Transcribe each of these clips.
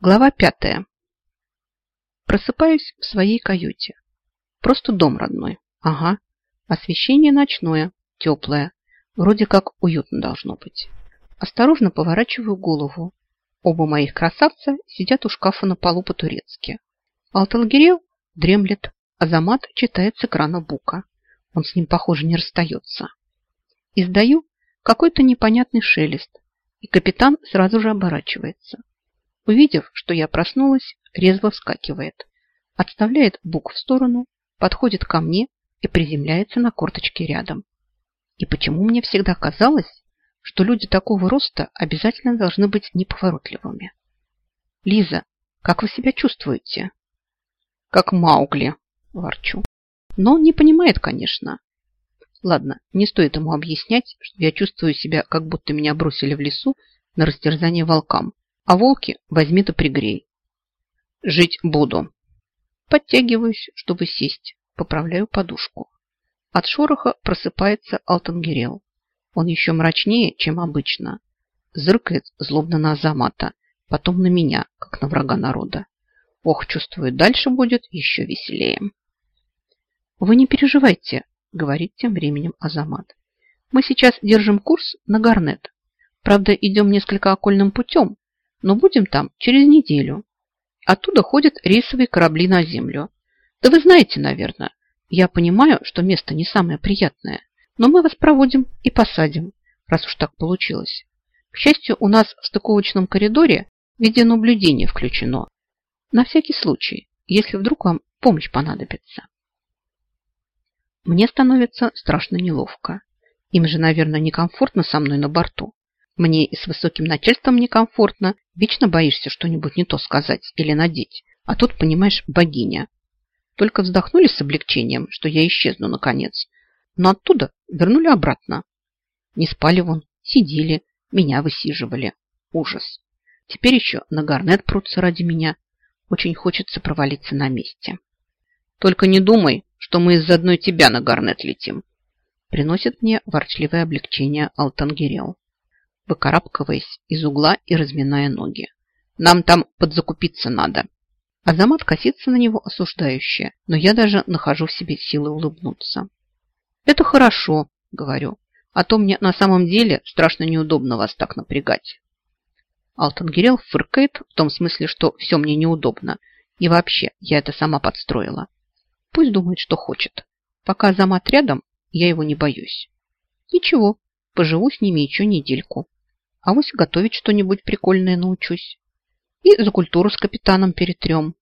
Глава пятая. Просыпаюсь в своей каюте. Просто дом родной. Ага. Освещение ночное, теплое. Вроде как уютно должно быть. Осторожно поворачиваю голову. Оба моих красавца сидят у шкафа на полу по-турецки. Алтангирел дремлет, а Замат читает с экрана бука. Он с ним, похоже, не расстается. Издаю какой-то непонятный шелест, и капитан сразу же оборачивается. Увидев, что я проснулась, резво вскакивает, отставляет бук в сторону, подходит ко мне и приземляется на корточки рядом. И почему мне всегда казалось, что люди такого роста обязательно должны быть неповоротливыми? Лиза, как вы себя чувствуете? Как Маугли, ворчу. Но он не понимает, конечно. Ладно, не стоит ему объяснять, что я чувствую себя, как будто меня бросили в лесу на растерзание волкам. А волки возьми да пригрей. Жить буду. Подтягиваюсь, чтобы сесть. Поправляю подушку. От шороха просыпается Алтангерел. Он еще мрачнее, чем обычно. Зыркает злобно на Азамата, потом на меня, как на врага народа. Ох, чувствую, дальше будет еще веселее. Вы не переживайте, говорит тем временем Азамат. Мы сейчас держим курс на Гарнет. Правда, идем несколько окольным путем, но будем там через неделю. Оттуда ходят рейсовые корабли на землю. Да вы знаете, наверное. Я понимаю, что место не самое приятное, но мы вас проводим и посадим, раз уж так получилось. К счастью, у нас в стыковочном коридоре видеонаблюдение включено. На всякий случай, если вдруг вам помощь понадобится. Мне становится страшно неловко. Им же, наверное, некомфортно со мной на борту. Мне и с высоким начальством некомфортно. Вечно боишься что-нибудь не то сказать или надеть. А тут, понимаешь, богиня. Только вздохнули с облегчением, что я исчезну наконец. Но оттуда вернули обратно. Не спали вон, сидели, меня высиживали. Ужас. Теперь еще на гарнет прутся ради меня. Очень хочется провалиться на месте. Только не думай, что мы из-за одной тебя на гарнет летим. Приносит мне ворчливое облегчение Алтангерел выкарабкиваясь из угла и разминая ноги. Нам там подзакупиться надо. Азамат косится на него осуждающе, но я даже нахожу в себе силы улыбнуться. Это хорошо, говорю, а то мне на самом деле страшно неудобно вас так напрягать. Алтангирел фыркает в том смысле, что все мне неудобно. И вообще, я это сама подстроила. Пусть думает, что хочет. Пока Азамат рядом, я его не боюсь. Ничего, поживу с ними еще недельку. А вось готовить что-нибудь прикольное научусь. И за культуру с капитаном перетрем.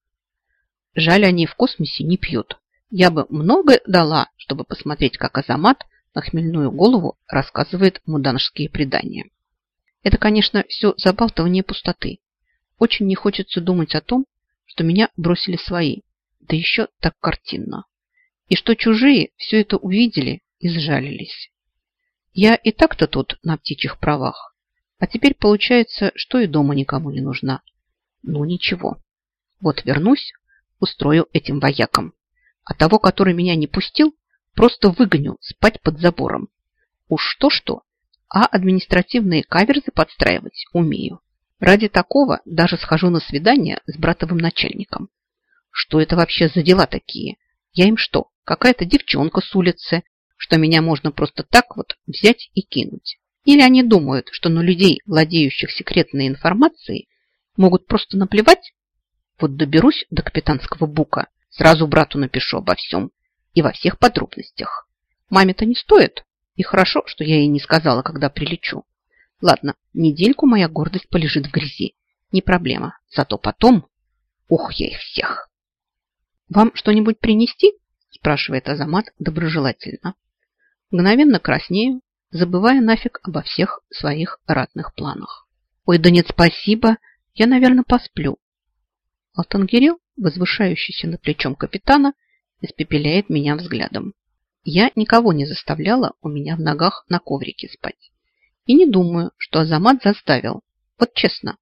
Жаль, они в космосе не пьют. Я бы много дала, чтобы посмотреть, как Азамат на хмельную голову рассказывает муданжские предания. Это, конечно, все забалтывание пустоты. Очень не хочется думать о том, что меня бросили свои, да еще так картинно. И что чужие все это увидели и сжалились. Я и так-то тут на птичьих правах. А теперь получается, что и дома никому не нужна. Ну ничего. Вот вернусь, устрою этим воякам. А того, который меня не пустил, просто выгоню спать под забором. Уж что-что, а административные каверзы подстраивать умею. Ради такого даже схожу на свидание с братовым начальником. Что это вообще за дела такие? Я им что, какая-то девчонка с улицы, что меня можно просто так вот взять и кинуть? Или они думают, что на людей, владеющих секретной информацией, могут просто наплевать? Вот доберусь до капитанского бука, сразу брату напишу обо всем и во всех подробностях. Маме-то не стоит, и хорошо, что я ей не сказала, когда прилечу. Ладно, недельку моя гордость полежит в грязи. Не проблема. Зато потом... Ух, я их всех! «Вам что-нибудь принести?» спрашивает Азамат доброжелательно. Мгновенно краснею, забывая нафиг обо всех своих ратных планах. Ой, да нет, спасибо, я, наверное, посплю. Алтангирел, возвышающийся над плечом капитана, испепеляет меня взглядом. Я никого не заставляла у меня в ногах на коврике спать. И не думаю, что Азамат заставил. Вот честно,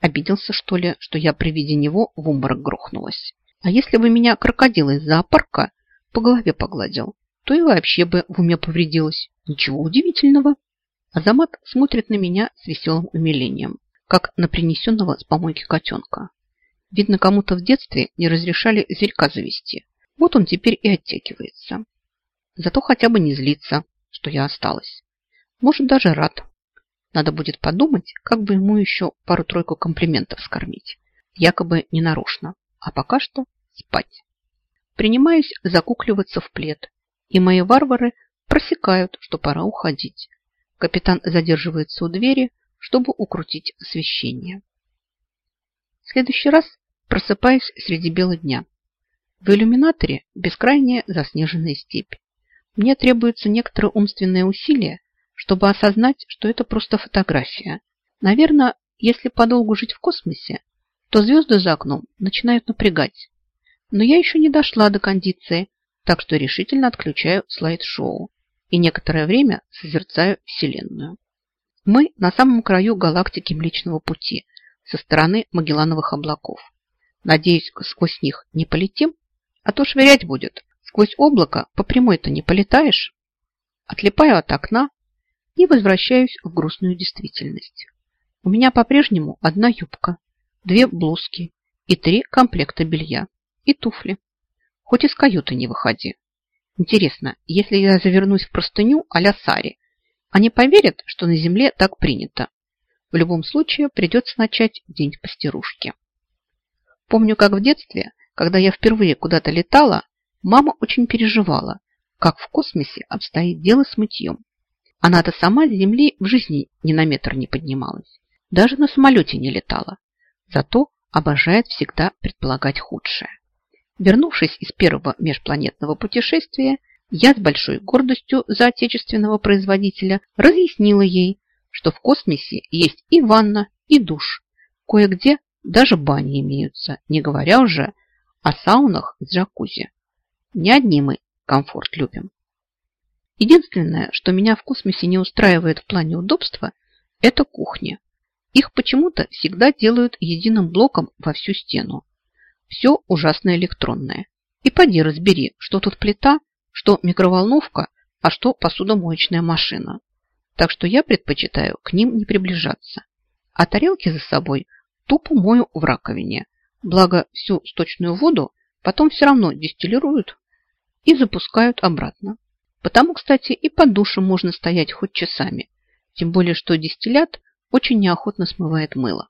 обиделся, что ли, что я при виде него в обморок грохнулась. А если бы меня крокодил из зоопарка по голове погладил, то и вообще бы в уме повредилась. Ничего удивительного. Азамат смотрит на меня с веселым умилением, как на принесенного с помойки котенка. Видно, кому-то в детстве не разрешали зверька завести. Вот он теперь и оттекивается. Зато хотя бы не злится, что я осталась. Может, даже рад. Надо будет подумать, как бы ему еще пару-тройку комплиментов скормить. Якобы ненарочно. А пока что спать. Принимаюсь закукливаться в плед. И мои варвары просекают, что пора уходить. Капитан задерживается у двери, чтобы укрутить освещение. В следующий раз просыпаюсь среди бела дня. В иллюминаторе бескрайняя заснеженная степь. Мне требуется некоторое умственное усилие, чтобы осознать, что это просто фотография. Наверное, если подолгу жить в космосе, то звезды за окном начинают напрягать. Но я еще не дошла до кондиции, так что решительно отключаю слайд-шоу и некоторое время созерцаю Вселенную. Мы на самом краю галактики Млечного Пути, со стороны Магеллановых облаков. Надеюсь, сквозь них не полетим, а то швырять будет. Сквозь облако по прямой-то не полетаешь. Отлипаю от окна и возвращаюсь в грустную действительность. У меня по-прежнему одна юбка, две блузки и три комплекта белья и туфли. Хоть из каюты не выходи. Интересно, если я завернусь в простыню а-ля Сари, они поверят, что на земле так принято? В любом случае придется начать день постирушки. Помню, как в детстве когда я впервые куда-то летала, мама очень переживала, как в космосе обстоит дело с мытьем. Она-то сама с Земли в жизни ни на метр не поднималась. Даже на самолете не летала. Зато обожает всегда предполагать худшее. Вернувшись из первого межпланетного путешествия, я с большой гордостью за отечественного производителя разъяснила ей, что в космосе есть и ванна, и душ. Кое-где даже бани имеются, не говоря уже о саунах с джакузи. Не одни мы комфорт любим. Единственное, что меня в космосе не устраивает в плане удобства, это кухня. Их почему-то всегда делают единым блоком во всю стену. Все ужасно электронное. И поди разбери, что тут плита, что микроволновка, а что посудомоечная машина. Так что я предпочитаю к ним не приближаться. А тарелки за собой тупо мою в раковине, Благо, всю сточную воду потом все равно дистиллируют и запускают обратно. Потому, кстати, и под душем можно стоять хоть часами. Тем более, что дистиллят очень неохотно смывает мыло.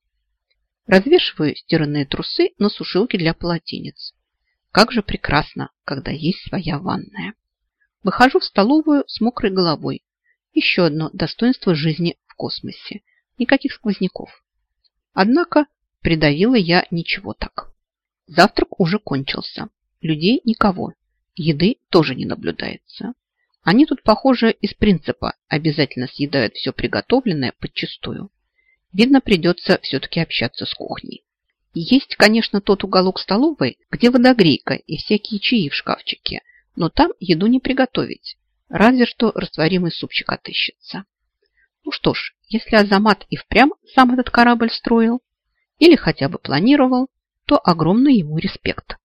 Развешиваю стиранные трусы на сушилке для полотенец. Как же прекрасно, когда есть своя ванная. Выхожу в столовую с мокрой головой. Еще одно достоинство жизни в космосе. Никаких сквозняков. Однако Придавила я ничего так. Завтрак уже кончился. Людей никого. Еды тоже не наблюдается. Они тут, похоже, из принципа обязательно съедают все приготовленное подчистую. Видно, придется все-таки общаться с кухней. Есть, конечно, тот уголок столовой, где водогрейка и всякие чаи в шкафчике, но там еду не приготовить. Разве что растворимый супчик отыщется. Ну что ж, если Азамат и впрямь сам этот корабль строил, или хотя бы планировал, то огромный ему респект.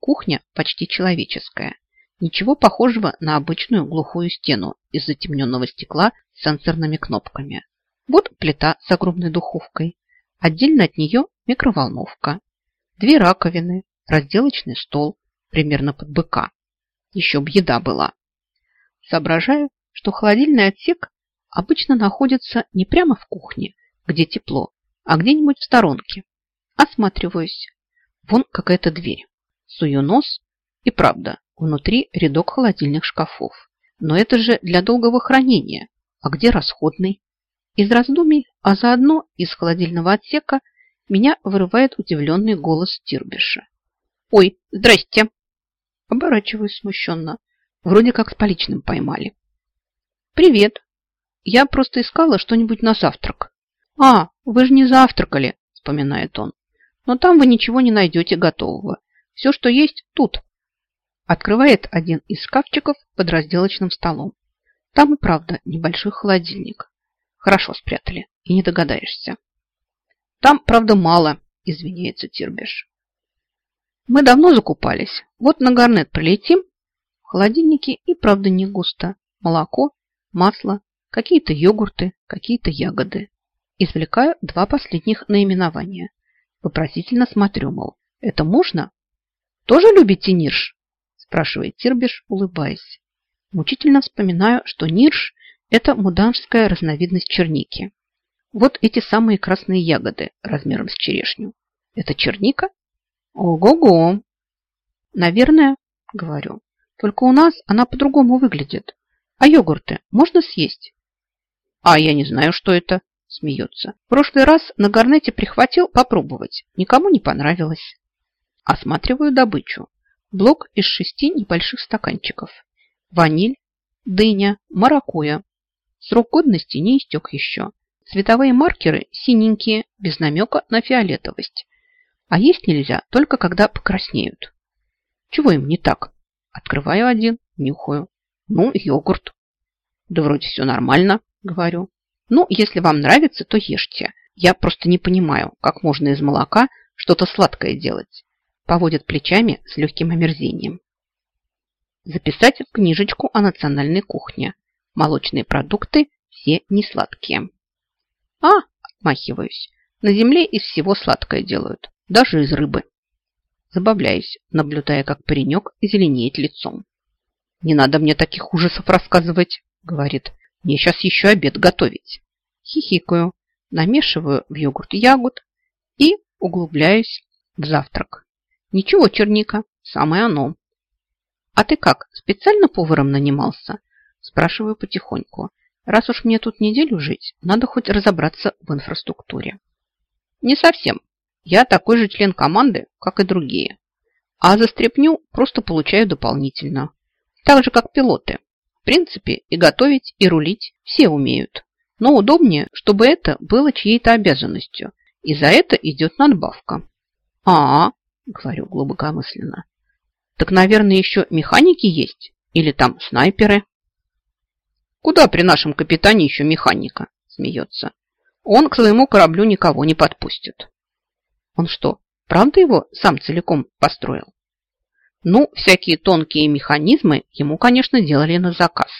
Кухня почти человеческая. Ничего похожего на обычную глухую стену из затемненного стекла с сенсорными кнопками. Вот плита с огромной духовкой. Отдельно от нее микроволновка. Две раковины, разделочный стол, примерно под быка. Еще б еда была. Соображаю, что холодильный отсек обычно находится не прямо в кухне, где тепло, а где-нибудь в сторонке. Осматриваюсь. Вон какая-то дверь. Сую нос. И правда, внутри рядок холодильных шкафов. Но это же для долгого хранения. А где расходный? Из раздумий, а заодно из холодильного отсека, меня вырывает удивленный голос Тирбиша. «Ой, здрасте!» Оборачиваюсь смущенно. Вроде как с поличным поймали. «Привет. Я просто искала что-нибудь на завтрак. «А, вы же не завтракали», – вспоминает он. «Но там вы ничего не найдете готового. Все, что есть, тут». Открывает один из шкафчиков под разделочным столом. Там и правда небольшой холодильник. Хорошо спрятали, и не догадаешься. Там, правда, мало, извиняется Тирбеш. Мы давно закупались. Вот на гарнет прилетим. В холодильнике и правда не густо. Молоко, масло, какие-то йогурты, какие-то ягоды. Извлекаю два последних наименования. Вопросительно смотрю, мол, Это можно? Тоже любите нирш? Спрашивает Тирбиш, улыбаясь. Мучительно вспоминаю, что нирш – это муданская разновидность черники. Вот эти самые красные ягоды размером с черешню. Это черника? Ого-го! Наверное, говорю. Только у нас она по-другому выглядит. А йогурты можно съесть? А я не знаю, что это, смеется. В прошлый раз на гарнете прихватил попробовать. Никому не понравилось. Осматриваю добычу. Блок из шести небольших стаканчиков. Ваниль, дыня, маракуя. Срок годности не истек еще. Цветовые маркеры синенькие, без намека на фиолетовость. А есть нельзя только когда покраснеют. Чего им не так? Открываю один, нюхаю. Ну, йогурт. Да вроде все нормально, говорю. Ну, если вам нравится, то ешьте. Я просто не понимаю, как можно из молока что-то сладкое делать. Поводят плечами с легким омерзением. Записать в книжечку о национальной кухне. Молочные продукты все не сладкие. А, отмахиваюсь. На земле из всего сладкое делают. Даже из рыбы. Забавляюсь, наблюдая, как паренек зеленеет лицом. «Не надо мне таких ужасов рассказывать», — говорит. «Мне сейчас еще обед готовить». Хихикаю, намешиваю в йогурт ягод и углубляюсь в завтрак. Ничего, черника, самое оно. А ты как, специально поваром нанимался? Спрашиваю потихоньку. Раз уж мне тут неделю жить, надо хоть разобраться в инфраструктуре. Не совсем. Я такой же член команды, как и другие. А за стряпню просто получаю дополнительно. Так же, как пилоты. В принципе, и готовить, и рулить все умеют. Но удобнее, чтобы это было чьей-то обязанностью. И за это идет надбавка. А, -а, -а говорю глубокомысленно. Так, наверное, еще механики есть? Или там снайперы? Куда при нашем капитане еще механика? Смеется. Он к своему кораблю никого не подпустит. Он что, правда его сам целиком построил? Ну, всякие тонкие механизмы ему, конечно, делали на заказ.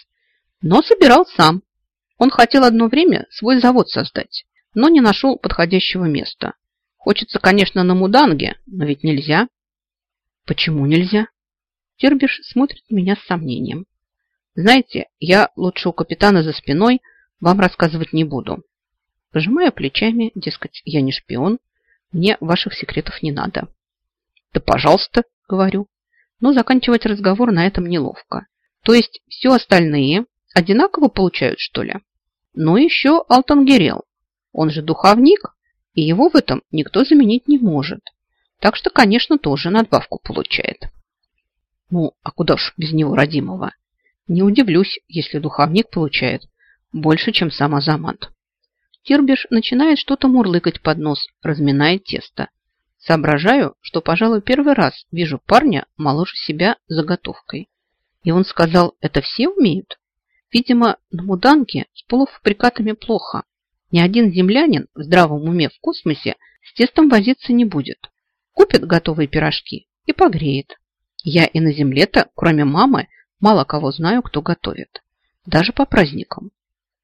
Но собирал сам. Он хотел одно время свой завод создать, но не нашел подходящего места. Хочется, конечно, на Муданге, но ведь нельзя. Почему нельзя? Тербиш смотрит на меня с сомнением. Знаете, я лучше у капитана за спиной вам рассказывать не буду. Пожимая плечами, дескать, я не шпион, мне ваших секретов не надо. Да пожалуйста, говорю. Но заканчивать разговор на этом неловко. То есть все остальные одинаково получают, что ли? Ну еще Алтангерел. Он же духовник, и его в этом никто заменить не может. Так что, конечно, тоже надбавку получает. Ну, а куда ж без него родимого? Не удивлюсь, если духовник получает больше, чем сам Азамат. Тирбиш начинает что-то мурлыкать под нос, разминая тесто. Соображаю, что, пожалуй, первый раз вижу парня моложе себя заготовкой. И он сказал, это все умеют? Видимо, на муданке с полуфабрикатами плохо. Ни один землянин в здравом уме в космосе с тестом возиться не будет. Купит готовые пирожки и погреет. Я и на земле-то, кроме мамы, мало кого знаю, кто готовит. Даже по праздникам.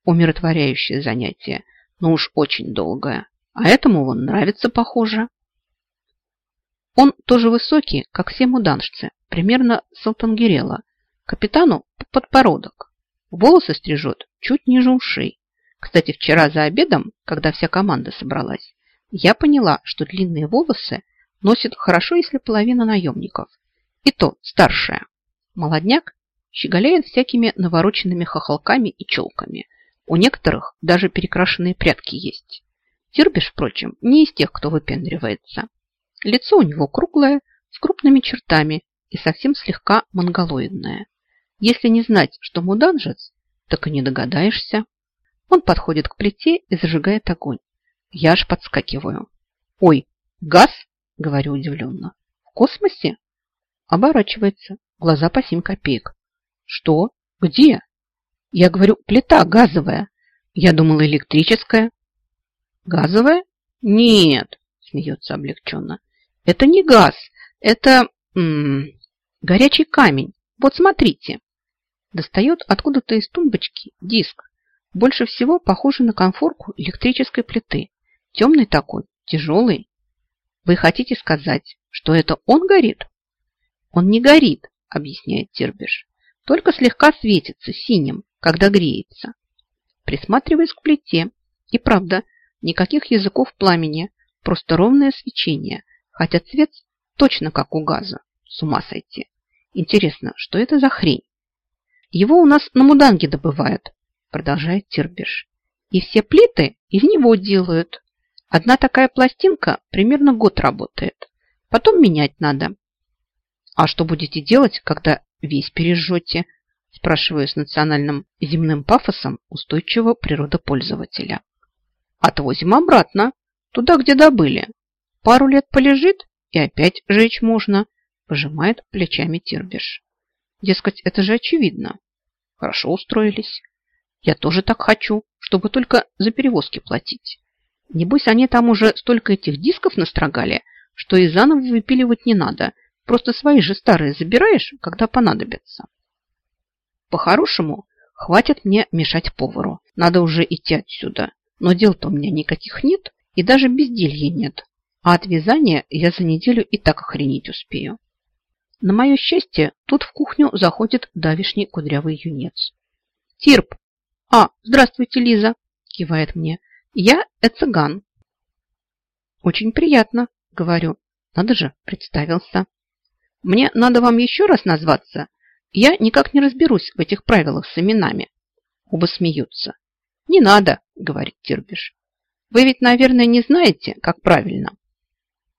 Умиротворяющее занятие – но уж очень долгая. А этому вон нравится, похоже. Он тоже высокий, как все муданшцы, примерно Салтангерела. Капитану подбородок. Волосы стрижет чуть ниже ушей. Кстати, вчера за обедом, когда вся команда собралась, я поняла, что длинные волосы носит хорошо, если половина наемников. И то старшая. Молодняк щеголяет всякими навороченными хохолками и челками – у некоторых даже перекрашенные прятки есть. Тирбиш, впрочем, не из тех, кто выпендривается. Лицо у него круглое, с крупными чертами и совсем слегка монголоидное. Если не знать, что муданжец, так и не догадаешься. Он подходит к плите и зажигает огонь. Я аж подскакиваю. «Ой, газ?» – говорю удивленно. «В космосе?» Оборачивается. Глаза по семь копеек. «Что? Где?» Я говорю, плита газовая. Я думала, электрическая. Газовая? Нет, смеется облегченно. Это не газ, это м -м, горячий камень. Вот смотрите. Достает откуда-то из тумбочки диск. Больше всего похожий на конфорку электрической плиты. Темный такой, тяжелый. Вы хотите сказать, что это он горит? Он не горит, объясняет Тирбиш, только слегка светится синим, когда греется. Присматриваясь к плите, и правда, никаких языков пламени, просто ровное свечение, хотя цвет точно как у газа. С ума сойти. Интересно, что это за хрень? Его у нас на муданге добывают, продолжает Тирбиш. И все плиты из него делают. Одна такая пластинка примерно год работает. Потом менять надо. А что будете делать, когда весь пережжете? Спрашиваю с национальным земным пафосом устойчивого природопользователя. Отвозим обратно, туда, где добыли. Пару лет полежит, и опять жечь можно, пожимает плечами Тирбиш. Дескать, это же очевидно. Хорошо устроились. Я тоже так хочу, чтобы только за перевозки платить. Небось, они там уже столько этих дисков настрогали, что и заново выпиливать не надо. Просто свои же старые забираешь, когда понадобятся. По-хорошему, хватит мне мешать повару. Надо уже идти отсюда. Но дел-то у меня никаких нет, и даже безделья нет. А от вязания я за неделю и так охренеть успею. На мое счастье, тут в кухню заходит давишний кудрявый юнец. «Тирп!» «А, здравствуйте, Лиза!» – кивает мне. «Я Эциган». «Очень приятно», – говорю. «Надо же, представился». «Мне надо вам еще раз назваться. Я никак не разберусь в этих правилах с именами». Оба смеются. «Не надо», – говорит Тирбиш. «Вы ведь, наверное, не знаете, как правильно.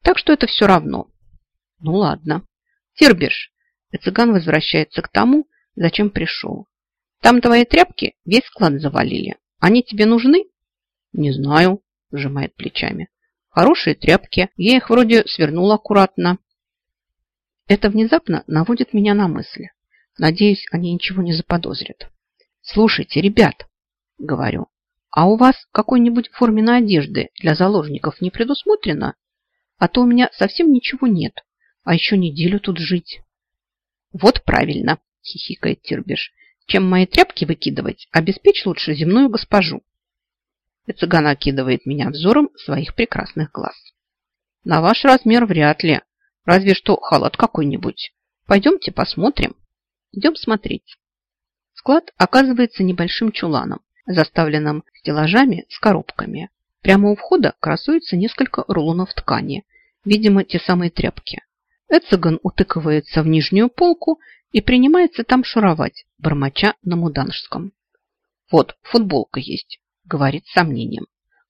Так что это все равно». «Ну ладно». «Тирбиш», – цыган возвращается к тому, зачем пришел. «Там твои тряпки весь склад завалили. Они тебе нужны?» «Не знаю», – сжимает плечами. «Хорошие тряпки. Я их вроде свернула аккуратно». Это внезапно наводит меня на мысли. Надеюсь, они ничего не заподозрят. «Слушайте, ребят», – говорю, «а у вас какой-нибудь форменной одежды для заложников не предусмотрено? А то у меня совсем ничего нет, а еще неделю тут жить». «Вот правильно», – хихикает Тирбиш. «Чем мои тряпки выкидывать, обеспечь лучше земную госпожу». И цыган окидывает меня взором своих прекрасных глаз. На ваш размер вряд ли. Разве что халат какой-нибудь. Пойдемте посмотрим. Идем смотреть. Склад оказывается небольшим чуланом, заставленным стеллажами с коробками. Прямо у входа красуется несколько рулонов ткани, видимо, те самые тряпки. Эциган утыкивается в нижнюю полку и принимается там шуровать, бормоча на муданжском. Вот, футболка есть говорит с сомнением.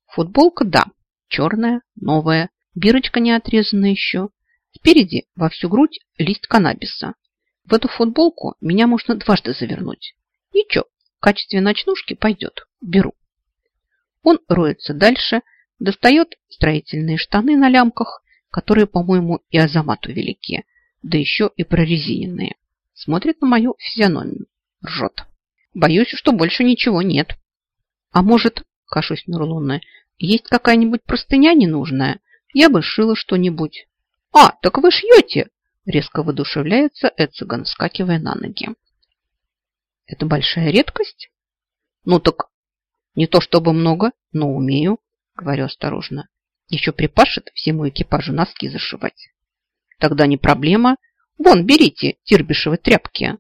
Футболка, да, черная, новая, бирочка не отрезана еще. Спереди во всю грудь лист каннабиса. В эту футболку меня можно дважды завернуть. Ничего, в качестве ночнушки пойдет. Беру. Он роется дальше, достает строительные штаны на лямках, которые, по-моему, и Азамату велики, да еще и прорезиненные. Смотрит на мою физиономию. Ржет. Боюсь, что больше ничего нет. А может, кашусь на рулонная, есть какая-нибудь простыня ненужная? Я бы шила что-нибудь. А, так вы шьете! Резко воодушевляется Эциган, вскакивая на ноги. Это большая редкость? Ну так не то чтобы много, но умею, говорю осторожно. Еще припашет всему экипажу носки зашивать. Тогда не проблема. Вон, берите тирбишевы тряпки.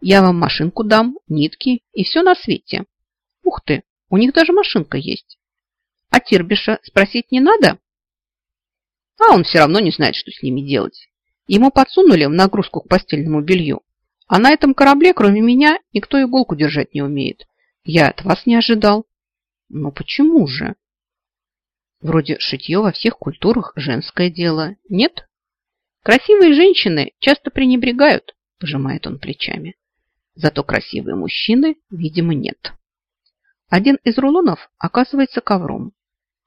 Я вам машинку дам, нитки и все на свете. Ух ты, у них даже машинка есть. А Тирбиша спросить не надо? А он все равно не знает, что с ними делать. Ему подсунули в нагрузку к постельному белью. А на этом корабле, кроме меня, никто иголку держать не умеет. Я от вас не ожидал. Но почему же? Вроде шитье во всех культурах женское дело. Нет? Красивые женщины часто пренебрегают, пожимает он плечами. Зато красивые мужчины, видимо, нет. Один из рулонов оказывается ковром,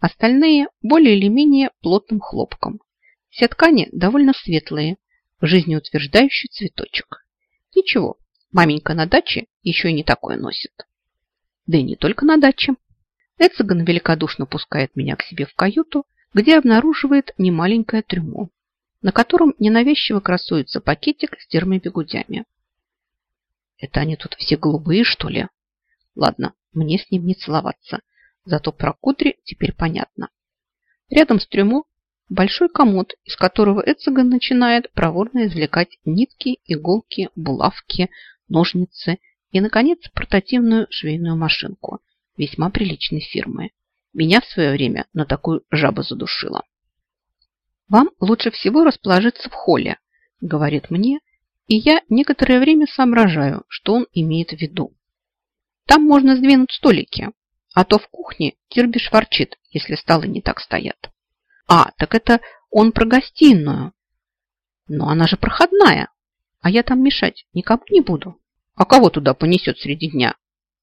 остальные более или менее плотным хлопком. Все ткани довольно светлые, жизнеутверждающий цветочек. Ничего, маменька на даче еще и не такое носит. Да и не только на даче. Эциган великодушно пускает меня к себе в каюту, где обнаруживает немаленькое трюмо, на котором ненавязчиво красуется пакетик с термобегудями. Это они тут все голубые, что ли? Ладно, мне с ним не целоваться. Зато про кудри теперь понятно. Рядом с трюмо Большой комод, из которого Эцеган начинает проворно извлекать нитки, иголки, булавки, ножницы и, наконец, портативную швейную машинку весьма приличной фирмы. Меня в свое время на такую жабу задушила. «Вам лучше всего расположиться в холле», – говорит мне, и я некоторое время соображаю, что он имеет в виду. Там можно сдвинуть столики, а то в кухне Кирбиш ворчит, если столы не так стоят. А, так это он про гостиную. Но она же проходная, а я там мешать никому не буду. А кого туда понесет среди дня?